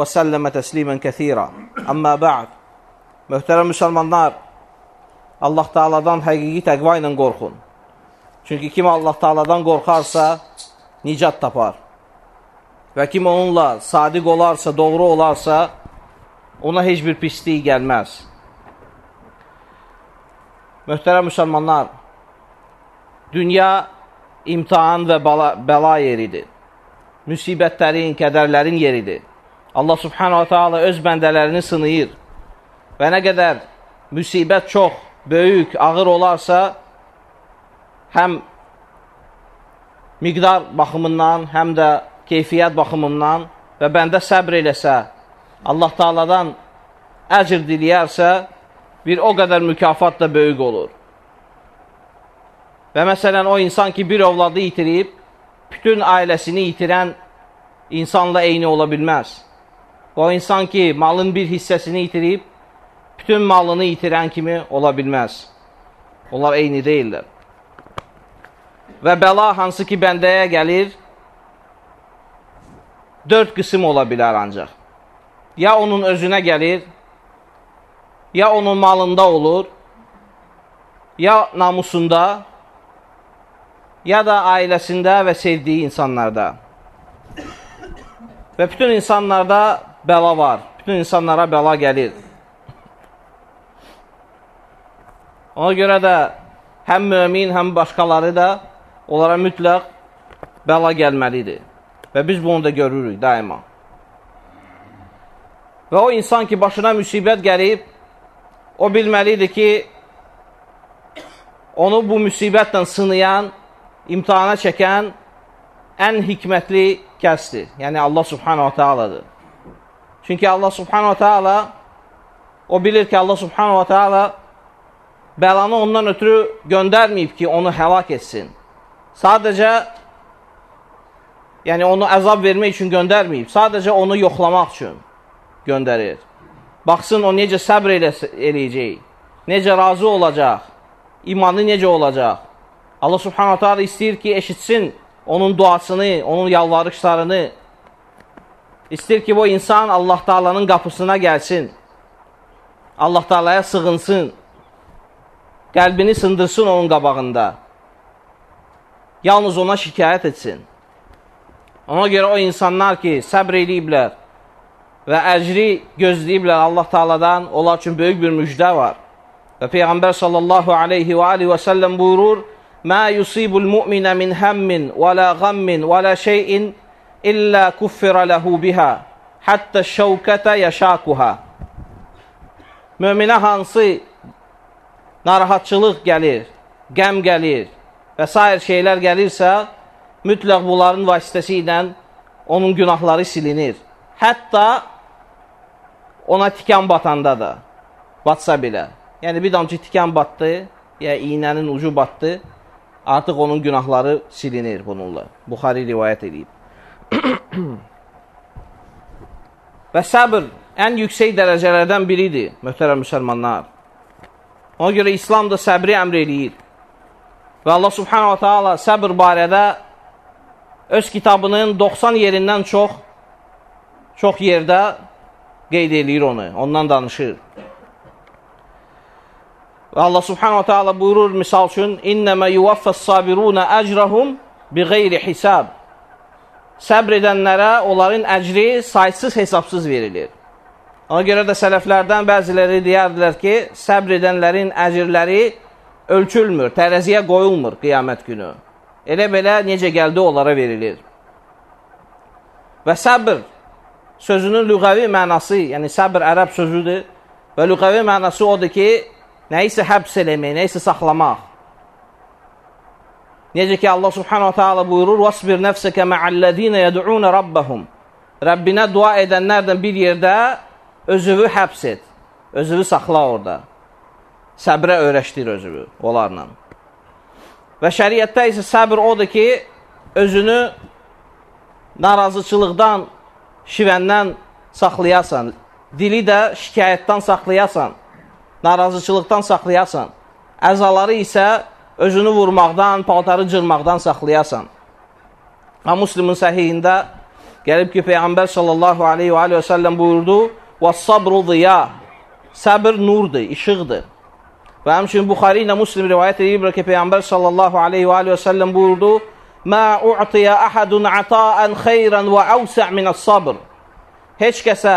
Səlləmə təslimən kəthira. Əmmə bə'd. Möhtərəm müsəlmanlar, Allah Taaladan həqiqi təqva ilə qorxun. Çünki kim Allah Taaladan qorxarsa, nicat tapar. Və kim onunla sadiq olarsa, doğru olarsa, ona heç bir pislik gəlməz. Möhtərəm müsəlmanlar, dünya imtihan və bəla, bəla yeridir. Müsibətlərin, kədərlərin yeridir. Allah subhanahu taala öz bəndələrini sınayır. Və nə qədər müsibət çox, böyük, ağır olarsa, həm miqdar baxımından, həm də keyfiyyət baxımından və bəndə səbr eləsə, Allah taaladan əcr diliyərsə, bir o qədər mükafat da böyük olur. Və məsələn, o insan ki, bir ovladı itirib, bütün ailəsini itirən insanla eyni ola bilməz. O insan ki, malın bir hissəsini itirib, bütün malını itirən kimi ola bilməz. Onlar eyni deyirlər. Və bəla hansı ki, bəndəyə gəlir, dörd qısım ola bilər ancaq. Ya onun özünə gəlir, ya onun malında olur, ya namusunda, ya da ailəsində və sevdiyi insanlarda. Və bütün insanlarda bəla var. Bütün insanlara bəla gəlir. Ona görə də həm mömin, həm başqaları da onlara mütləq bəla gəlməlidir. Və biz bunu da görürük daima. Və o insan ki, başına müsibət gəlib, o bilməlidir ki, onu bu müsibətlə sınayan, imtihana çəkən ən hikmətli kəsdir. Yəni Allah subhanahu wa ta'aladır. Çünki Allah subhanahu wa ta'ala o bilir ki, Allah subhanahu wa ta'ala bəlanı ondan ötürü göndərməyib ki, onu həlak etsin. Sadəcə yəni onu əzab vermək üçün göndərməyib. Sadəcə onu yoxlamaq üçün göndərir. Baxsın o necə səbr elə, eləyəcək, necə razı olacaq, imanı necə olacaq. Allah subhanahu ta'ala istəyir ki, eşitsin onun duasını, onun yalvarışlarını, İstir ki, bu insan Allah Taala'nın qapısına gəlsin. Allah Taala'ya sığınsın. Qəlbini sındırsın onun qabağında. Yalnız ona şikayət etsin. Ona görə o insanlar ki, səbr ediblər və əcri gözləyiblər Allah Taala'dan, onlar üçün böyük bir müjdə var. Və Peyğəmbər sallallahu aleyhi və alihi və səlləm buyurur, Mə yusibul mu'minə min həmmin və la qammin və la şeyin kuffirə ləhu bihə həttə şəvkətə yəşakuhə. Möminə hansı narahatçılıq gəlir, qəm gəlir və s. şeylər gəlirsə, mütləq bunların vasitəsi ilə onun günahları silinir. Hətta ona tikan batanda da, batsa belə. Yəni, bir damcı tikan batdı, ya iynənin ucu batdı, artıq onun günahları silinir bununla. Buxari rivayət edib. Və səbr ən yüksək dərəcələrdən biridir, möhtərəm müsəlmanlar. Ona görə İslam da səbri əmr eləyir. Və Allah subhanahu wa ta'ala səbr barədə öz kitabının 90 yerindən çox çox yerdə qeyd eləyir onu, ondan danışır. Və Allah subhanahu wa ta'ala buyurur misal üçün, İnnəmə yuvaffəs sabirunə əcrəhum bi qeyri hisab səbr edənlərə onların əcri saysız hesabsız verilir. Ona görə də sələflərdən bəziləri deyərdilər ki, səbr edənlərin əcrləri ölçülmür, tərəziyə qoyulmur qiyamət günü. Elə belə necə gəldi onlara verilir. Və səbr sözünün lüğəvi mənası, yəni səbr ərəb sözüdür və lüğəvi mənası odur ki, nəyisə həbs eləmək, nəyisə saxlamaq. Necə ki Allah Subhanahu taala buyurur: "Vasbir nefseke ma'allezine yed'un rabbahum." Rəbbinə dua edənlərdən bir yerdə özünü həbs et. Özünü saxla orada. Səbrə öyrəşdir özünü onlarla. Və şəriətdə isə səbr odur ki, özünü narazıçılıqdan, şivəndən saxlayasan, dili də şikayətdən saxlayasan, narazıçılıqdan saxlayasan, əzaları isə özünü vurmaqdan, paltarı cırmaqdan saxlayasan. Ha, Müslimin səhiyində gəlib ki, Peyğəmbər sallallahu aleyhi və aleyhi və səlləm buyurdu, Və sabru ziya, səbr nurdur, işıqdır. Və həmçinin Buxari ilə Müslim rivayət edir ki, Peyğəmbər sallallahu aleyhi və aleyhi və səlləm buyurdu, Mə u'tiya əhədun ata'an xeyran və əvsə' minəs sabr. Heç kəsə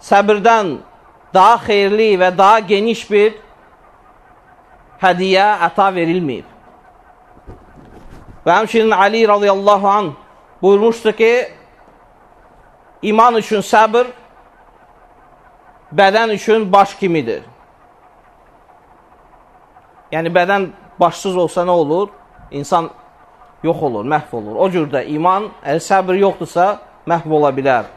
səbirdən daha xeyirli və daha geniş bir hədiyə, əta verilməyib. Və həmçinin Ali radiyallahu anh buyurmuşdu ki, iman üçün səbir bədən üçün baş kimidir. Yəni, bədən başsız olsa nə olur? İnsan yox olur, məhv olur. O cürdə iman, əgər səbir yoxdursa, məhv ola bilər.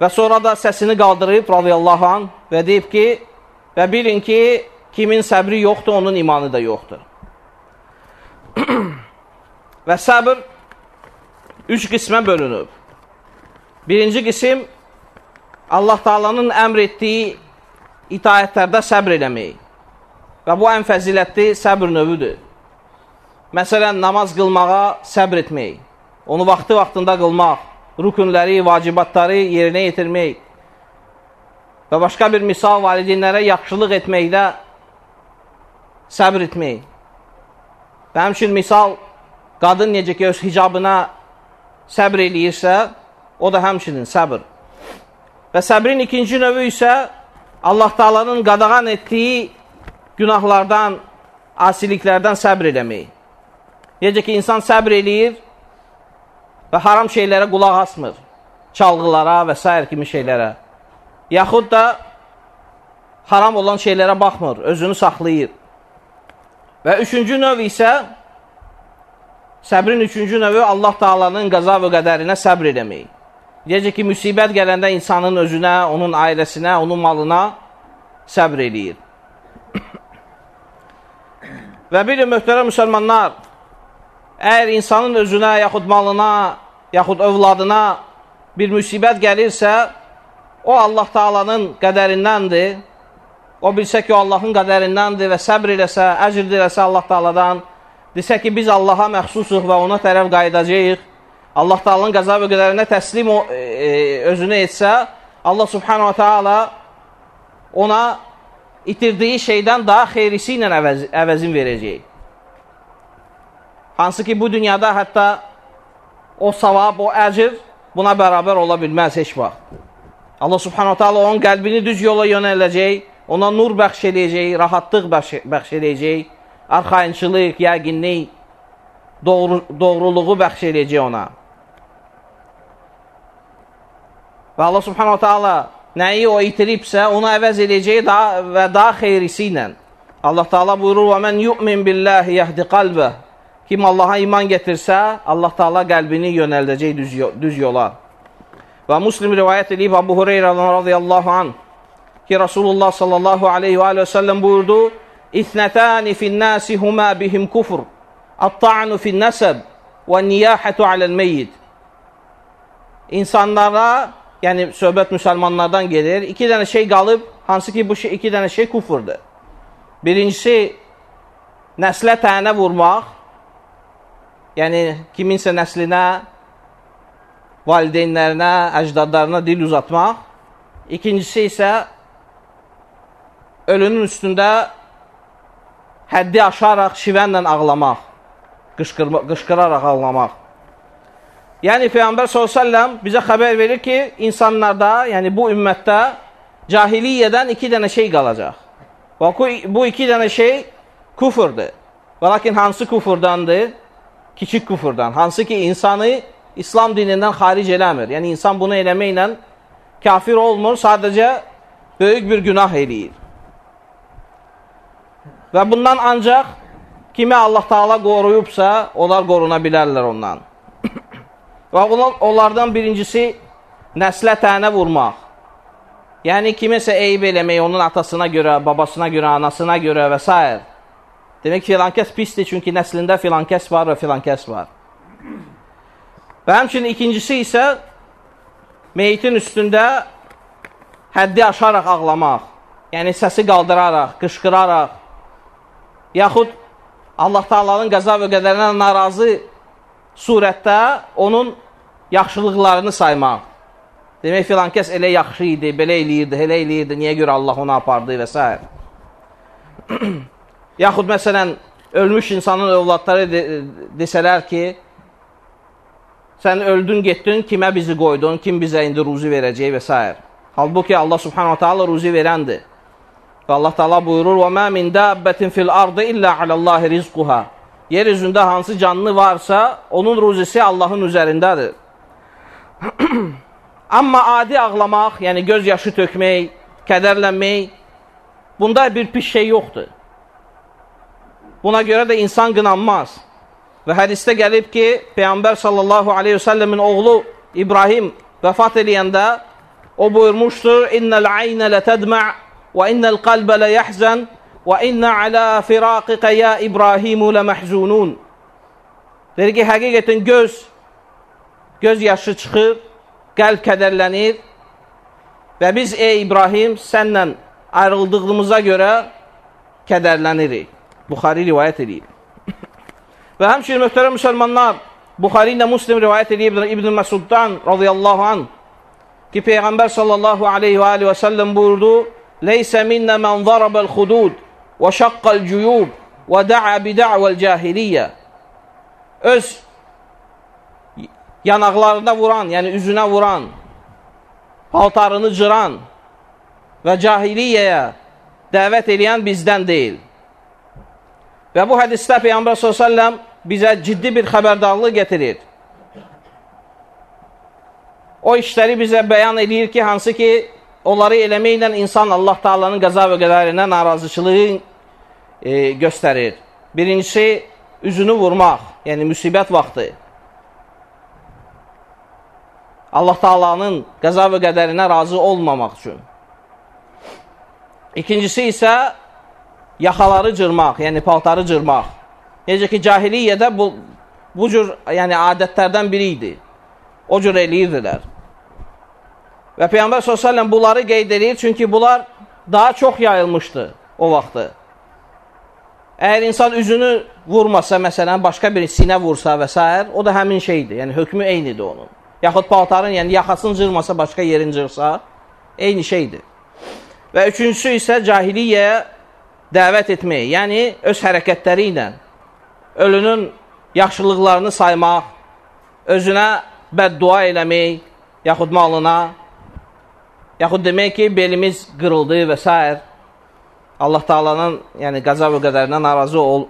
Və sonra da səsini qaldırıb, radiyallahu anh, və deyib ki, və bilin ki, kimin səbri yoxdur, onun imanı da yoxdur. və səbr üç qismə bölünüb. Birinci qisim, Allah Taalanın əmr etdiyi itayətlərdə səbr eləmək. Və bu ən fəzilətli səbr növüdür. Məsələn, namaz qılmağa səbr etmək, onu vaxtı-vaxtında qılmaq, rükunləri, vacibatları yerinə yetirmək və başqa bir misal valideynlərə yaxşılıq etməkdə səbr etmək. Və həmçin misal, qadın necə ki, öz hicabına səbr eləyirsə, o da həmçinin səbr. Və səbrin ikinci növü isə Allah Taalanın qadağan etdiyi günahlardan, asiliklərdən səbr eləmək. Necə ki, insan səbr eləyir, və haram şeylərə qulaq asmır. Çalğılara və s. kimi şeylərə. Yaxud da haram olan şeylərə baxmır, özünü saxlayır. Və üçüncü növ isə səbrin üçüncü növü Allah Taalanın qəza və qədərinə səbr eləmək. Deyəcək ki, müsibət gələndə insanın özünə, onun ailəsinə, onun malına səbr eləyir. və bir möhtərəm müsəlmanlar, Əgər insanın özünə, yaxud malına, yaxud övladına bir müsibət gəlirsə, o Allah Taalanın qədərindəndir. O bilsə ki, o Allahın qədərindəndir və səbr eləsə, əcr diləsə Allah Taaladan, desə ki, biz Allaha məxsusuq və ona tərəf qayıdacağıq. Allah Taalanın qəza və qədərinə təslim o, e, e, özünü etsə, Allah Subhanahu Taala ona itirdiyi şeydən daha xeyrisi ilə əvəz, əvəzin verəcək. Hansı ki, bu dünyada hətta o savab, o əcr buna bərabər ola bilməz heç vaxt. Allah subhanahu ta'ala onun qəlbini düz yola yönələcək, ona nur bəxş eləyəcək, rahatlıq bəxş, eləyəcək, arxayınçılıq, yəqinlik, doğru, doğruluğu bəxş eləyəcək ona. Və Allah subhanahu ta'ala nəyi o itiribsə, onu əvəz eləyəcək daha, və daha xeyrisi ilə. Allah Taala buyurur: "Və men yu'min billahi yahdi qalbah." Kim Allaha iman gətirsə, Allah Taala qəlbini yönəldəcək düz, düz yola. Və Müslim rivayət edib Abu Hureyradan radiyallahu an ki, Rasulullah sallallahu aleyhi və aleyhi və səlləm buyurdu, İthnətəni fin-nasi huma bihim kufr, at-ta'nu fin-nəsəb və niyahətu aləl-meyyid. İnsanlara, yəni söhbət müsəlmanlardan gedir, iki dənə şey qalıb, hansı ki, bu şey, iki dənə şey kufurdur. Birincisi, nəslə tənə vurmaq, yəni kiminsə nəslinə, valideynlərinə, əcdadlarına dil uzatmaq. İkincisi isə ölünün üstündə həddi aşaraq şivənlə ağlamaq, qışqırma, qışqıraraq ağlamaq. Yəni Peyğəmbər s.ə.v bizə xəbər verir ki, insanlarda, yəni bu ümmətdə cahiliyyədən iki dənə şey qalacaq. Və bu iki dənə şey kufurdur. Və lakin hansı kufurdandır? kiçik küfürdən, hansı ki insanı İslam dinindən xaric eləmir. Yəni insan bunu eləməklə kafir olmur, sadəcə böyük bir günah eləyir. Və bundan ancaq kimi Allah Taala qoruyubsa, onlar qoruna bilərlər ondan. Və onlardan birincisi nəslə tənə vurmaq. Yəni kiməsə eyib eləmək onun atasına görə, babasına görə, anasına görə və s. Demək filan kəs pisdir çünki nəslində filan kəs var və filan kəs var. Və həmçinin ikincisi isə meyitin üstündə həddi aşaraq ağlamaq. Yəni səsi qaldıraraq, qışqıraraq, yaxud Allah Taala'nın qəza və qədərinə narazı surətdə onun yaxşılıqlarını saymaq. Demək filan kəs elə yaxşı idi, belə eləyirdi, elə eləyirdi, niyə görə Allah onu apardı və s. Yaxud məsələn, ölmüş insanın övladları de desələr ki, sən öldün, getdin, kimə bizi qoydun, kim bizə indi ruzi verəcək və s. Halbuki Allah subhanahu ta'ala ruzi verəndir. Və Allah Taala buyurur: "Və mə min dabbatin fil ardı illə alallahi rizquha." Yer üzündə hansı canlı varsa, onun ruzisi Allahın üzərindədir. Amma adi ağlamaq, yəni göz yaşı tökmək, kədərlənmək, bunda bir pis şey yoxdur. Buna görə də insan qınanmaz. Və hədisdə gəlib ki, Peyğəmbər sallallahu aleyhi və səlləmin oğlu İbrahim vəfat eləyəndə o buyurmuşdur: "İnnel ayna la tadma' innəl qalbə ləyəhzən və innə alə firaqikə ya İbrahimu ləməhzunun. Deyir ki, həqiqətən göz, göz yaşı çıxır, qəlb kədərlənir və biz, ey İbrahim, sənlə ayrıldığımıza görə kədərlənirik. Buxari rivayət edib. və həmçinin möhtərəm müsəlmanlar, Buxari ilə Muslim rivayət edib İbn Məsuddan radiyallahu anh ki, Peyğəmbər sallallahu aleyhi və aleyhi və səlləm buyurdu, Leysə minnə mən zarabəl xudud və şaqqal cüyub və də'a bida'vəl cahiliyyə. Öz yanaqlarına vuran, yəni üzünə vuran, paltarını cıran və cahiliyyəyə dəvət edən bizdən deyil. Və bu hədisdə Peyyambər s.ə.v bizə ciddi bir xəbərdarlıq getirir. O işləri bizə bəyan edir ki, hansı ki, onları eləməklə insan Allah Taalanın qəza və qədərinə narazıçılığı e, göstərir. Birincisi, üzünü vurmaq, yəni müsibət vaxtı. Allah Taalanın qəza və qədərinə razı olmamaq üçün. İkincisi isə yaxaları cırmaq, yəni paltarı cırmaq. Necə ki, cahiliyyədə bu, bu cür yəni, adətlərdən biri idi. O cür eləyirdilər. Və Peyyambər s.ə.v bunları qeyd edir, çünki bunlar daha çox yayılmışdı o vaxtı. Əgər insan üzünü vurmasa, məsələn, başqa bir sinə vursa və s. o da həmin şeydir. Yəni, hökmü eynidir onun yaxud paltarın, yəni yaxasını cırmasa, başqa yerin cırsa, eyni şeydir. Və üçüncüsü isə cahiliyyəyə dəvət etmək, yəni öz hərəkətləri ilə ölünün yaxşılıqlarını saymaq, özünə bəddua eləmək, yaxud malına, yaxud demək ki, belimiz qırıldı və s. Allah Taalanın yəni qəza və qədərinə narazı ol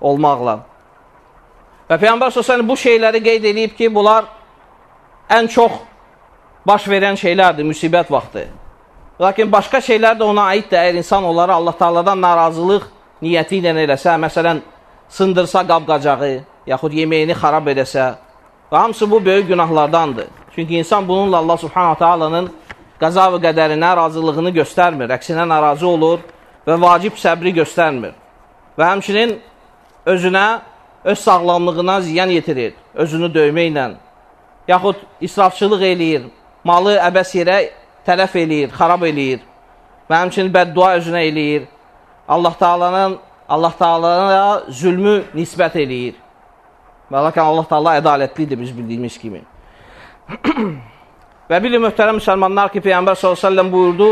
olmaqla. Və Peyğəmbər s.ə.v bu şeyləri qeyd edib ki, bunlar ən çox baş verən şeylərdir müsibət vaxtı. Lakin başqa şeylər də ona aiddir. Əgər insan onları Allah Taala'dan narazılıq niyyəti ilə eləsə, məsələn, sındırsa qab-qacağı, yaxud yeməyini xarab edəsə, və hamısı bu böyük günahlardandır. Çünki insan bununla Allah Subhanahu Taala'nın qəza və qədərinə razılığını göstərmir, əksinə narazı olur və vacib səbri göstərmir. Və həmçinin özünə, öz sağlamlığına ziyan yetirir, özünü döyməklə, yaxud israfçılıq eləyir, malı əbəs yerə tələf eləyir, xarab eləyir və həmçinin bəddua özünə eləyir. Allah Taalanın Allah Taalaya zülmü nisbət eləyir. Və lakin Allah Taala ədalətlidir biz bildiyimiz kimi. və bilin möhtərəm müsəlmanlar ki, Peyğəmbər sallallahu əleyhi və səlləm buyurdu: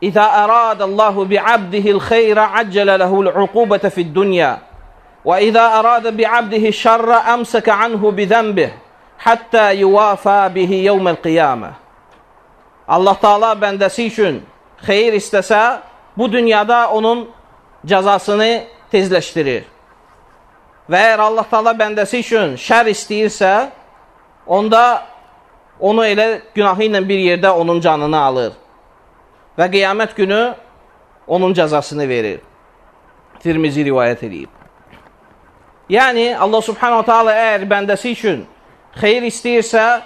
"İza aradallahu bi'abdihi'l xeyra accalə lehu'l uqubata fi'd-dunya və iza arada bi'abdihi'ş-şerra amsaka anhu bi zənbihi Həttə yuvafa bihi yevməl qiyamə. Allah Taala bəndəsi üçün xeyir istəsə, bu dünyada onun cəzasını tezləşdirir. Və əgər Allah Taala bəndəsi üçün şər istəyirsə, onda onu elə günahı ilə bir yerdə onun canını alır. Və qiyamət günü onun cəzasını verir. Tirmizi rivayət edib. Yəni, Allah Subhanahu Taala əgər bəndəsi üçün xeyir istəyirsə,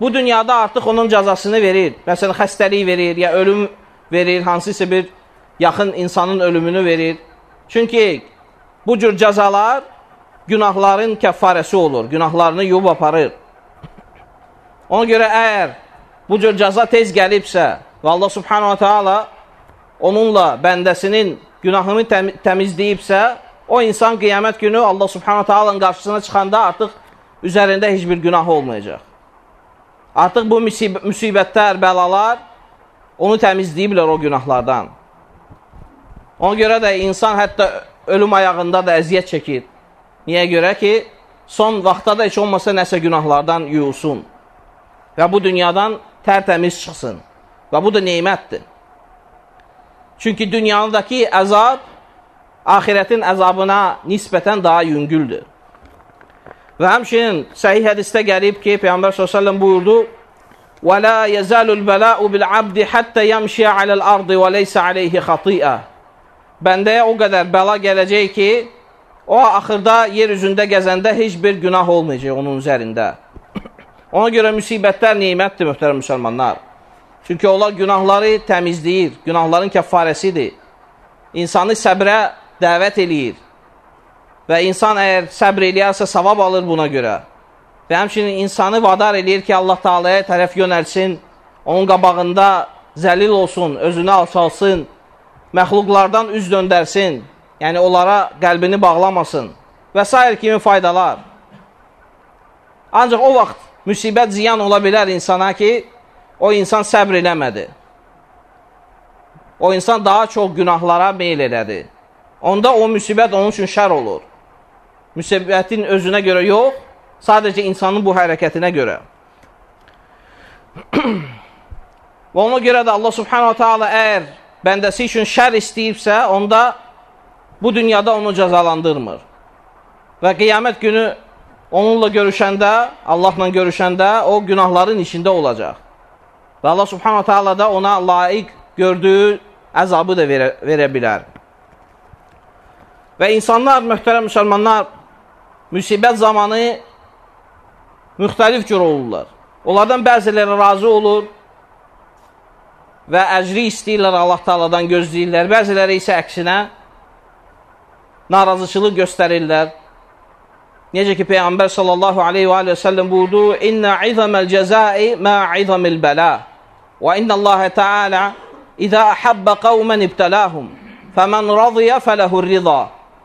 bu dünyada artıq onun cəzasını verir. Məsələn, xəstəlik verir, ya ölüm verir, hansısa bir yaxın insanın ölümünü verir. Çünki bu cür cəzalar günahların kəffarəsi olur, günahlarını yub aparır. Ona görə əgər bu cür cəza tez gəlibsə və Allah subhanahu ta'ala onunla bəndəsinin günahını təm təmizləyibsə, o insan qiyamət günü Allah subhanahu ta'alanın qarşısına çıxanda artıq üzərində heç bir günah olmayacaq. Artıq bu müsib müsibətlər, bəlalar onu təmizləyiblər o günahlardan. Ona görə də insan hətta ölüm ayağında da əziyyət çəkir. Niyə görə ki, son vaxtda da heç olmasa nəsə günahlardan yuyulsun və bu dünyadan tərtəmiz çıxsın. Və bu da neymətdir. Çünki dünyadakı əzab ahirətin əzabına nisbətən daha yüngüldür. Və həmçinin səhih hədisdə gəlib ki, Peyğəmbər s.ə.v buyurdu, وَلَا يَزَالُ الْبَلَاءُ بِالْعَبْدِ حَتَّى يَمْشِيَ عَلَى الْأَرْضِ وَلَيْسَ عَلَيْهِ خَطِيئَةً Bəndəyə o qədər bəla gələcək ki, o axırda yer üzündə gəzəndə heç bir günah olmayacaq onun üzərində. Ona görə müsibətlər neymətdir, möhtərəm müsəlmanlar. Çünki onlar günahları təmizləyir, günahların kəffarəsidir. İnsanı səbrə dəvət eləyir. Və insan əgər səbr eləyərsə, savab alır buna görə. Və həmçinin insanı vadar eləyir ki, Allah Taalaya tərəf yönəlsin, onun qabağında zəlil olsun, özünü alçalsın, məxluqlardan üz döndərsin, yəni onlara qəlbini bağlamasın və s. kimi faydalar. Ancaq o vaxt müsibət ziyan ola bilər insana ki, o insan səbr eləmədi. O insan daha çox günahlara meyl elədi. Onda o müsibət onun üçün şər olur. Müsibətin özünə görə yox, sadəcə insanın bu hərəkətinə görə. Və ona görə də Allah subhanahu ta'ala əgər bəndəsi üçün şər istəyibsə, onda bu dünyada onu cəzalandırmır. Və qiyamət günü onunla görüşəndə, Allahla görüşəndə o günahların içində olacaq. Və Allah subhanahu ta'ala da ona layiq gördüyü əzabı da verə, verə bilər. Və insanlar, möhtərəm müsəlmanlar, müsibət zamanı müxtəlif cür olurlar. Onlardan bəziləri razı olur və əcri istəyirlər Allah taladan gözləyirlər. Bəziləri isə əksinə narazıçılıq göstərirlər. Necə ki, Peyğəmbər sallallahu aleyhi və aleyhi və səlləm buyurdu, İnnə izaməl cəzai mə izamil bələ və innə Allah Teala İzə əhəbbə qavmən ibtələhum fəmən radiyə fələhur rida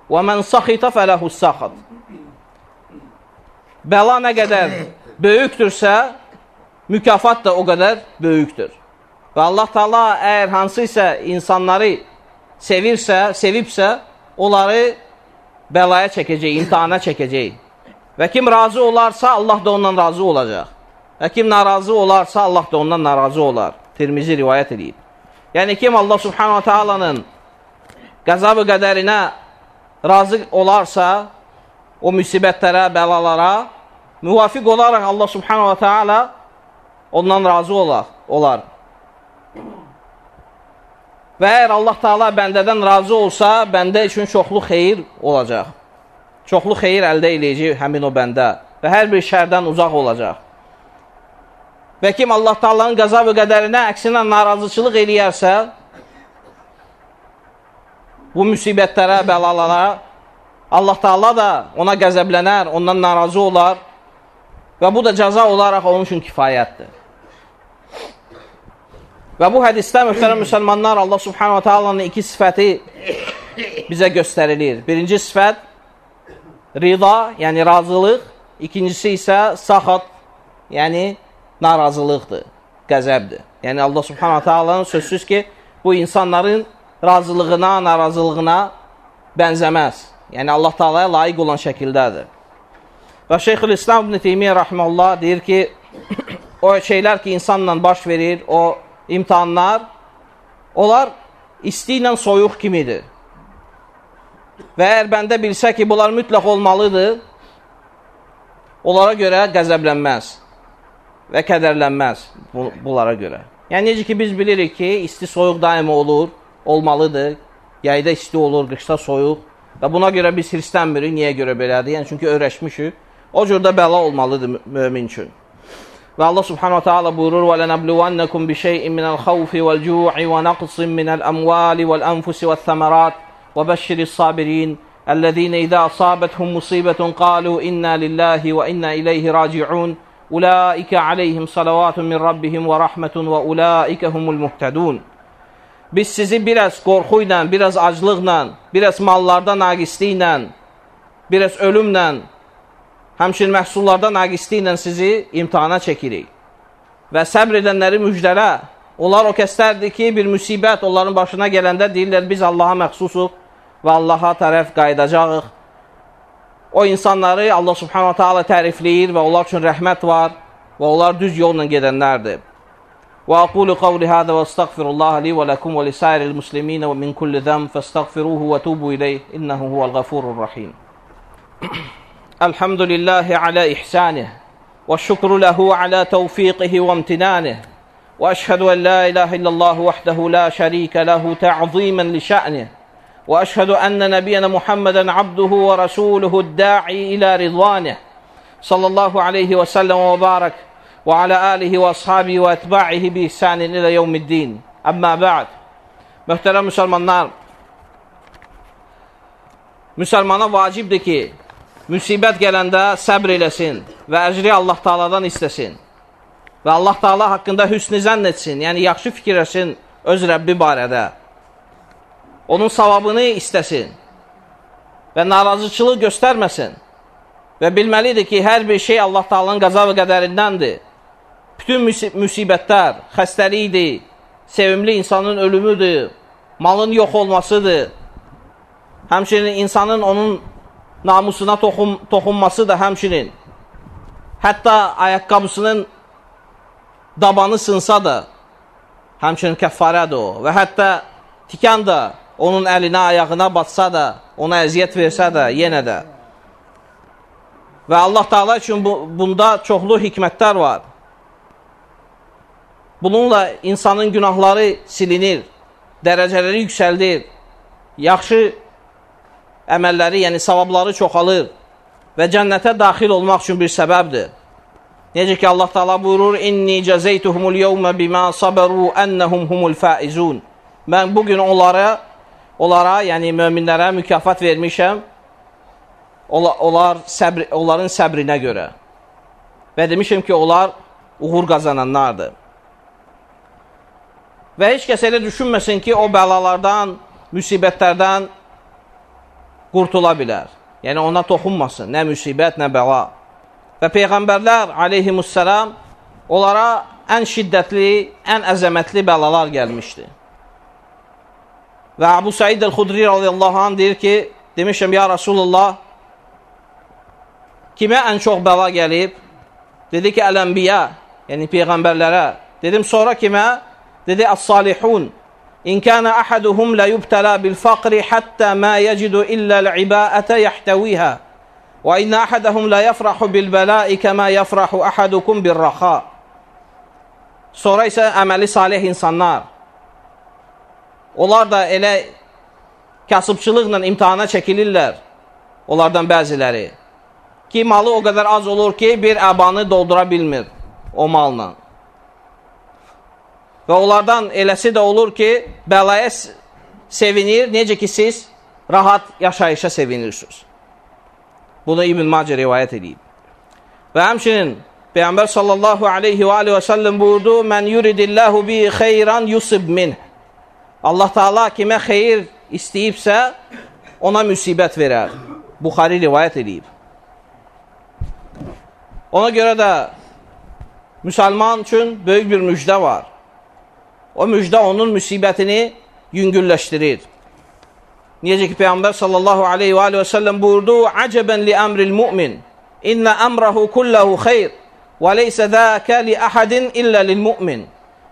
və mən saxita fələhus saxat. Bəla nə qədər böyükdürsə, mükafat da o qədər böyükdür. Və Allah Taala əgər hansısa insanları sevirsə, sevibsə, onları bəlaya çəkəcək, imtihana çəkəcək. Və kim razı olarsa, Allah da ondan razı olacaq. Və kim narazı olarsa, Allah da ondan narazı olar. Tirmizi rivayət edib. Yəni kim Allah Subhanahu Taala'nın qəzabı qədərinə razı olarsa, o müsibətlərə, bəlalara müvafiq olaraq Allah Subhanahu Taala ondan razı olar. olar. Və əgər Allah Taala bəndədən razı olsa, bəndə üçün çoxlu xeyir olacaq. Çoxlu xeyir əldə eləyəcək həmin o bəndə və hər bir şərdən uzaq olacaq. Və kim Allah Taala'nın qəza və qədərinə əksinə narazıçılıq eləyərsə, bu müsibətlərə, bəlalara Allah Taala da ona qəzəblənər, ondan narazı olar və bu da cəza olaraq onun üçün kifayətdir. Və bu hədisdə möhtərəm müsəlmanlar Allah subhanahu wa ta'alanın iki sifəti bizə göstərilir. Birinci sifət rida, yəni razılıq. İkincisi isə saxat, yəni narazılıqdır, qəzəbdir. Yəni Allah subhanahu wa ta'alanın sözsüz ki, bu insanların razılığına, narazılığına bənzəməz. Yəni Allah Taalaya layiq olan şəkildədir. Və Şeyxül İslam İbn Teymiyyə rahmeullah deyir ki, o şeylər ki insanla baş verir, o imtihanlar, onlar isti ilə soyuq kimidir. Və əgər bəndə bilsə ki, bunlar mütləq olmalıdır, onlara görə qəzəblənməz və kədərlənməz bunlara görə. Yəni, necə ki, biz bilirik ki, isti soyuq daimi olur, olmalıdır, yayda isti olur, qışda soyuq və buna görə biz hirslənmirik, niyə görə belədir? Yəni, çünki öyrəşmişik, o cürdə bəla olmalıdır mümin üçün. Ve Allah subhanahu teala buyurur وَلَنَبْلُوَنَّكُمْ بِشَيْءٍ مِنَ الْخَوْفِ وَالْجُوعِ وَنَقْصٍ مِنَ الْأَمْوَالِ وَالْأَنْفُسِ وَالثَّمَرَاتِ وَبَشِّرِ الصَّابِرِينَ الذين إذا أصابتهم مصيبة قالوا إنا لله وإنا إليه راجعون أولئك عليهم صلوات min Rabbihim ve rahmetun ve ulaike humul muhtedun. Biz sizi biraz korkuyla, biraz acılıqla, biraz mallarda naqisliyle, biraz ölümlə həmçinin məhsullarda naqisliklə sizi imtihana çəkirik. Və səbr edənləri müjdələ. Onlar o kəslərdir ki, bir müsibət onların başına gələndə deyirlər, biz Allaha məxsusuq və Allaha tərəf qayıdacağıq. O insanları Allah subhanahu ta'ala tərifləyir və onlar üçün rəhmət var və onlar düz yolla gedənlərdir. Və aqulu qavli hada və astagfirullah li və ləkum və lisairil musliminə və min kulli zəm fəstagfiruhu və tubu الحمد لله على إحسانه والشكر له على توفيقه وامتنانه وأشهد أن لا إله إلا الله وحده لا شريك له تعظيما لشأنه وأشهد أن نبينا محمدا عبده ورسوله الداعي إلى رضوانه صلى الله عليه وسلم وبارك وعلى آله وأصحابه وأتباعه بإحسان إلى يوم الدين. أما بعد Möhtərəm müsəlmanlar, müsəlmana vacibdir ki, müsibət gələndə səbr eləsin və əcri Allah Taaladan istəsin. Və Allah Taala haqqında hüsnü zənn etsin, yəni yaxşı fikir etsin öz Rəbbi barədə onun savabını istəsin və narazıçılıq göstərməsin və bilməlidir ki, hər bir şey Allah Taala'nın qəza və qədərindəndir. Bütün müsibətlər, xəstəlikdir, sevimli insanın ölümüdür, malın yox olmasıdır. Həmçinin insanın onun namusuna toxun, toxunması da həmçinin. Hətta ayaqqabısının dabanı sınsa da həmçinin kəffarədir o. Və hətta tikan da onun əlinə, ayağına batsa da, ona əziyyət versə də, yenə də. Və Allah Taala üçün bu, bunda çoxlu hikmətlər var. Bununla insanın günahları silinir, dərəcələri yüksəldir, yaxşı əməlləri, yəni savabları çoxalır və cənnətə daxil olmaq üçün bir səbəbdir. Necə ki Allah Taala buyurur: "İnni cəzeytuhumul yevmə bima sabaru ennehum humul faizun." Mən bu gün onlara onlara, yəni möminlərə mükafat vermişəm. Onlar, onlar səbr, onların səbrinə görə. Və demişəm ki, onlar uğur qazananlardır. Və heç kəs elə düşünməsin ki, o bəlalardan, müsibətlərdən qurtula bilər. Yəni, ona toxunmasın, nə müsibət, nə bəla. Və Peyğəmbərlər aleyhimussalam onlara ən şiddətli, ən əzəmətli bəlalar gəlmişdi. Və Abu Said el-Xudri radiyallahu anh deyir ki, demişəm, ya Rasulullah, kimə ən çox bəla gəlib? Dedi ki, əl-ənbiya, yəni peyğəmbərlərə. Dedim, sonra kimə? Dedi, əs-salihun. Kənə əhaduhum la yubtələ bil-faqri həttə mə yəcidu illəl-ibəətə yəhtəvihə. Və inə əhədəhum la yəfrahu bil-bəla'i kəmə yəfrahu əhadukum bir-raxa. Sonra isə əməli salih insanlar. Onlar da elə kasıbçılıqla imtihana çəkilirlər. Onlardan bəziləri. Ki, malı o qədər az olur ki, bir əbanı doldura bilmir o malla. Və onlardan eləsi də olur ki, bəlaya sevinir, necə ki, siz rahat yaşayışa sevinirsiniz. Bunu İbn Macə rivayət edib. Və həmçinin Peyğəmbər sallallahu aleyhi və aleyhi və səlləm buyurdu, Mən yuridillahu bi xeyran yusib minh. Allah Taala kimə xeyir istəyibsə, ona müsibət verər. Buxari rivayət edib. Ona görə də müsəlman üçün böyük bir müjdə var. O müjdə onun müsibətini yüngülləşdirir. Necə ki, Peyğəmbər sallallahu aleyhi və aleyhi və səlləm buyurdu, Əcəbən li əmril mümin, innə əmrəhu kulləhu xeyr, və leysə zəkə li əhədin illə lil mümin.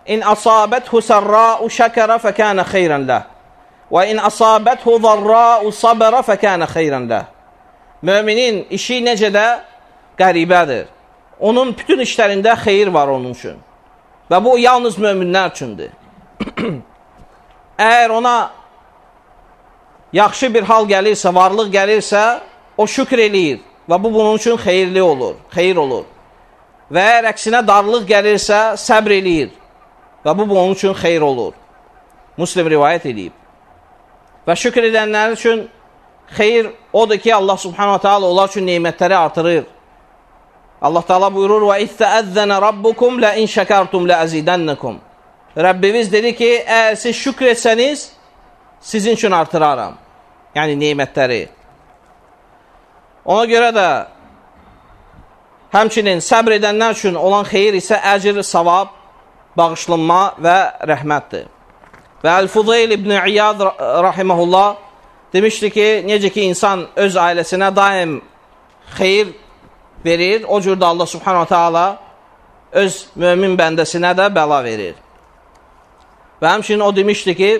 İn əsabəthu sərra'u şəkərə fəkənə xeyrənləh. Və in əsabəthu zarra'u sabərə fəkənə xeyrən ləh. Müminin işi necə də qəribədir. Onun bütün işlərində xeyir var onun üçün. Və bu yalnız möminlər üçündür. Əgər ona yaxşı bir hal gəlirsə, varlıq gəlirsə, o şükr eləyir və bu bunun üçün xeyirli olur, xeyir olur. və əgər əksinə darlıq gəlirsə, səbr eləyir və bu, bu onun üçün xeyr olur. Muslim rivayət edib. Və şükür edənlər üçün xeyr odur ki, Allah subhanahu ta'ala onlar üçün neymətləri artırır. Allah Taala buyurur: "Və istəəzzənə rabbukum la in şəkartum la azidənnakum." Rəbbimiz dedi ki, əgər siz şükr etsəniz, sizin üçün artıraram. Yəni nemətləri. Ona görə də həmçinin səbr edənlər üçün olan xeyir isə əcr, savab, bağışlanma və rəhmətdir. Və Əl-Fudayl ibn İyad rahiməhullah demişdi ki, necə ki insan öz ailəsinə daim xeyir verir, o cür də Allah subhanahu ta'ala öz mömin bəndəsinə də bəla verir. Və həmçinin o demişdi ki,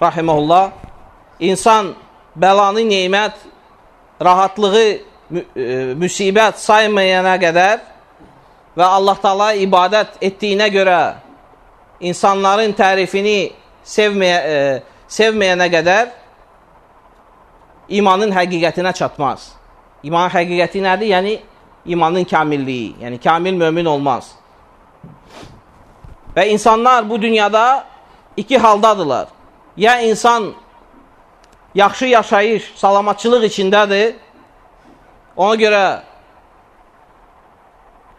rahiməhullah, insan bəlanı neymət, rahatlığı e, müsibət saymayana qədər və Allah Taala ibadət etdiyinə görə insanların tərifini sevməyə, e, sevməyənə qədər imanın həqiqətinə çatmaz. İmanın həqiqəti nədir? Yəni imanın kamilliyi. Yəni kamil mömin olmaz. Və insanlar bu dünyada iki haldadırlar. Ya insan yaxşı yaşayış, salamatçılıq içindədir. Ona görə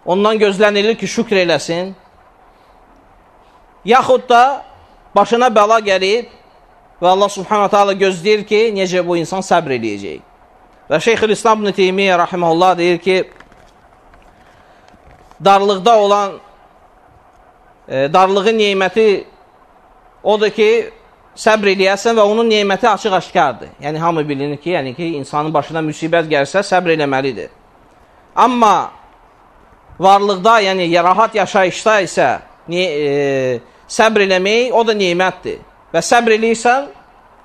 ondan gözlənilir ki, şükr eləsin. Yaxud da başına bəla gəlib və Allah subhanahu ta'ala gözləyir ki, necə bu insan səbr eləyəcək. Və Şeyxül İslam ibn Teymiyyə rahimehullah deyir ki, darlıqda olan e, darlığın neməti odur ki, səbr eləyəsən və onun neməti açıq-aşkardır. Yəni, hamı bilinir ki, yəni ki, insanın başına müsibət gəlsə, səbr eləməlidir. Amma varlıqda, yəni rahat yaşayışda isə e, səbr eləmək, o da nemətdir. Və səbr eləyirsən,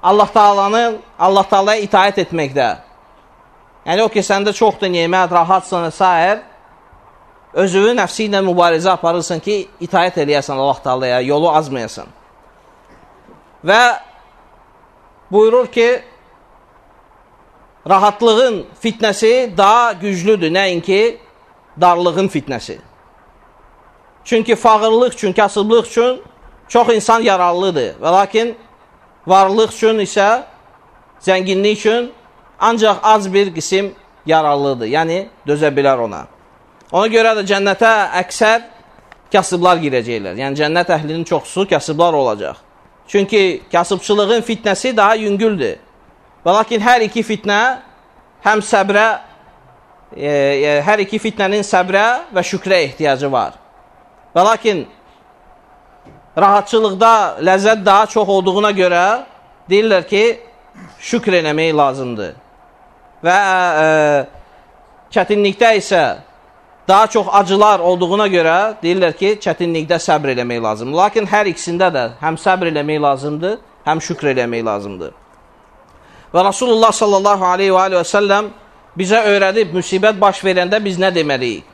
Allah Taalanın, Allah Taalaya itaət etməkdə. Yəni, o ki, səndə çoxdur nemət, rahatsan, s. özünü nəfsi ilə mübarizə aparırsan ki, itaət eləyəsən Allah Taalaya, yolu azmayasan. Və buyurur ki, rahatlığın fitnəsi daha güclüdür, nəinki darlığın fitnəsi. Çünki fağırlıq üçün, kasıblıq üçün çox insan yararlıdır. Və lakin varlıq üçün isə, zənginlik üçün ancaq az bir qisim yararlıdır. Yəni, dözə bilər ona. Ona görə də cənnətə əksər kasıblar girəcəklər. Yəni, cənnət əhlinin çoxsu kasıblar olacaq. Çünki kasıbçılığın fitnəsi daha yüngüldür. Və lakin hər iki fitnə həm səbrə, e, e, hər iki fitnənin səbrə və şükrə ehtiyacı var. Və lakin rahatçılıqda ləzzət daha çox olduğuna görə deyirlər ki, şükr eləmək lazımdır. Və e, çətinlikdə isə daha çox acılar olduğuna görə deyirlər ki, çətinlikdə səbr eləmək lazımdır. Lakin hər ikisində də həm səbr eləmək lazımdır, həm şükr eləmək lazımdır. Və Rasulullah sallallahu aleyhi və aleyhi və səlləm bizə öyrədib müsibət baş verəndə biz nə deməliyik?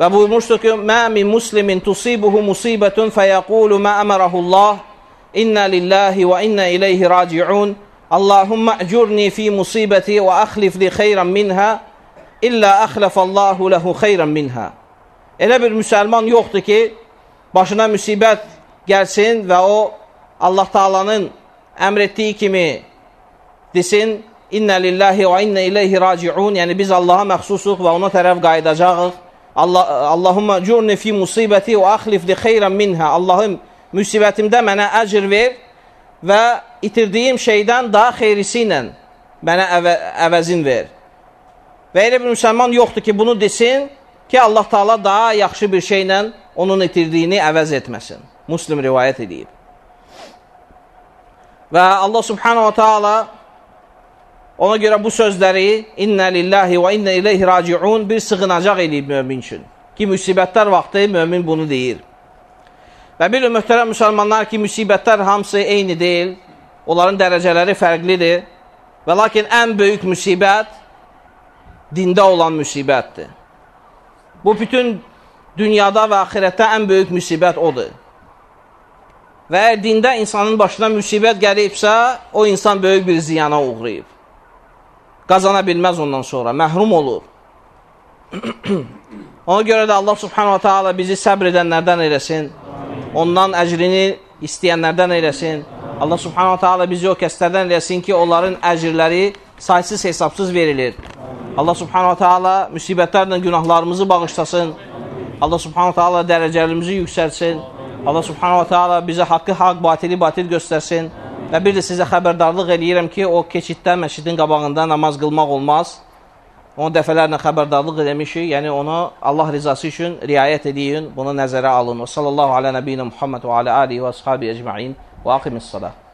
Və buyurmuşdur ki, Mə min muslimin tusibuhu musibətun fəyəqulu mə əmərəhullah İnnə lillahi və innə iləyhi raciun Allahumma əcurni fi musibəti və əxlif li xeyran minhə İllə əxləfəllahu ləhu xeyran minhə. Elə bir müsəlman yoxdur ki, başına müsibət gəlsin və o Allah Taalanın əmr etdiyi kimi desin, İnnə lillahi və innə iləyhi raciun, yəni biz Allaha məxsusuq və ona tərəf qayıdacağıq. Allah, Allahumma curni fi musibəti və əxlif li xeyran minhə. Allahım, müsibətimdə mənə əcr ver və itirdiyim şeydən daha xeyrisi ilə mənə əvə, əvəzin ver. Və elə bir müsəlman yoxdur ki, bunu desin ki, Allah Taala daha yaxşı bir şeylə onun itirdiyini əvəz etməsin. Muslim rivayət edib. Və Allah Subhanahu Taala ona görə bu sözləri İnnə lillahi və innə ileyhi raciun bir sığınacaq eləyib mömin üçün. Ki, müsibətlər vaxtı mömin bunu deyir. Və bir möhtərəm müsəlmanlar ki, müsibətlər hamısı eyni deyil, onların dərəcələri fərqlidir. Və lakin ən böyük müsibət dində olan müsibətdir. Bu bütün dünyada və axirətdə ən böyük müsibət odur. Və əgər dində insanın başına müsibət gəlibsə, o insan böyük bir ziyana uğrayıb. Qazana bilməz ondan sonra, məhrum olur. Ona görə də Allah subhanahu ta'ala bizi səbr edənlərdən eləsin. Ondan əcrini istəyənlərdən eləsin. Allah subhanahu ta'ala bizi o kəslərdən eləsin ki, onların əcrləri saysız hesabsız verilir. Allah subhanahu ta'ala müsibətlərlə günahlarımızı bağışlasın. Allah subhanahu ta'ala dərəcələrimizi yüksəlsin. Allah subhanahu ta'ala bizə haqqı haqq, batili batil göstərsin. Və bir də sizə xəbərdarlıq eləyirəm ki, o keçiddə məscidin qabağında namaz qılmaq olmaz. Onu dəfələrlə xəbərdarlıq eləmişik. Yəni onu Allah rizası üçün riayət edin, bunu nəzərə alın. Və sallallahu alə nəbiyyina Muhammed və alə alihi və ashabi ecmaîn və aqimis salah.